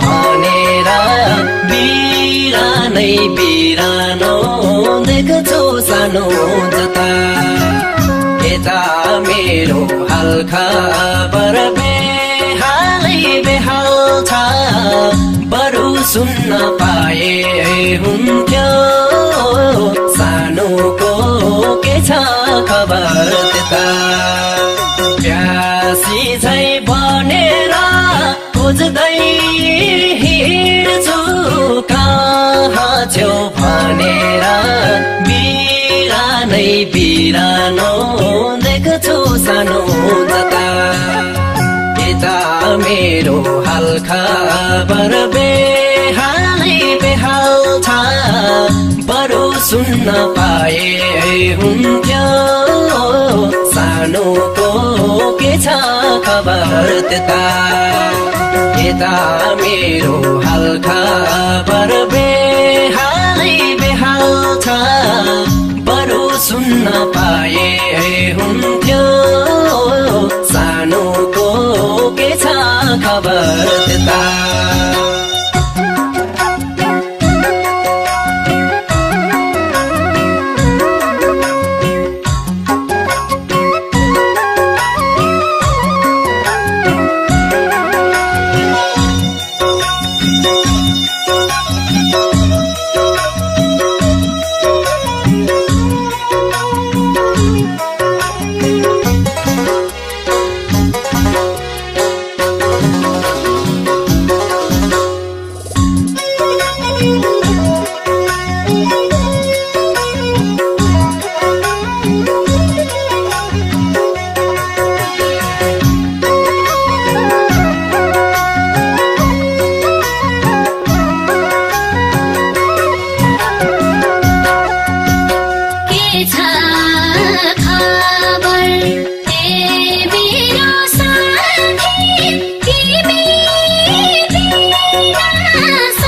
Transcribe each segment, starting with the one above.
भनेर बिरानै बिरानो देख्छु सानो जता। यता मेरो हाल खबर बेहालै बेहाल छ। बरु सुन्न पाए हुन्थ्यो। बिरानै बिरानो देख्छु सानो जता। यता मेरो हाल खबर बेहालै बेहाल छ बरु सुन्न पाए हुन्थ्यो। सानोको के छ खबर त्यता? यता मेरो हाल खबर बेहालै बेहाल सुन्न पाए Yes.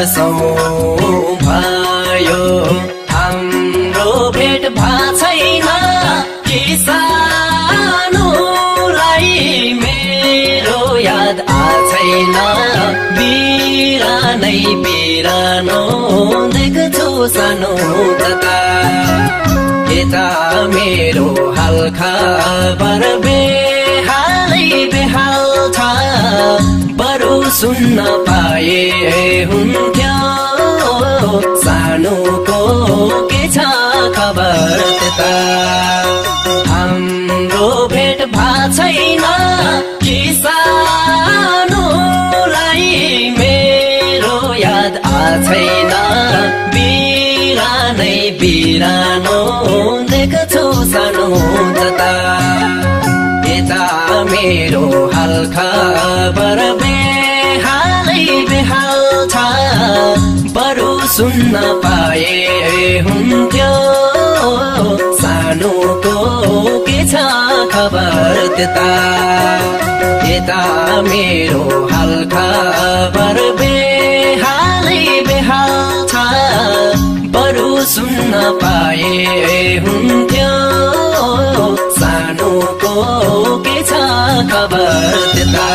वर्षौँ भयो हाम्रो भेट भएको छैन। किसानोलाई मेरो याद आछैन बिरानै बिरानो देख्छु सानो जता। यता मेरो हाल खबर बेहालै बेहाल छ। बरु सुन्न पाए हुन्थ्यो सानोको के छ खबर त्यता हाम्रो भेट भएको छैन किसानोलाई मेरो याद आछैन बिरानै बिरानो देख्छु सानो जता। के छ खबर त्यता यता मेरो हाल खबर बेहालै बेहाल छ बरु सुन्न पाए हुन्थ्यो। सानोको के छ खबर त्यता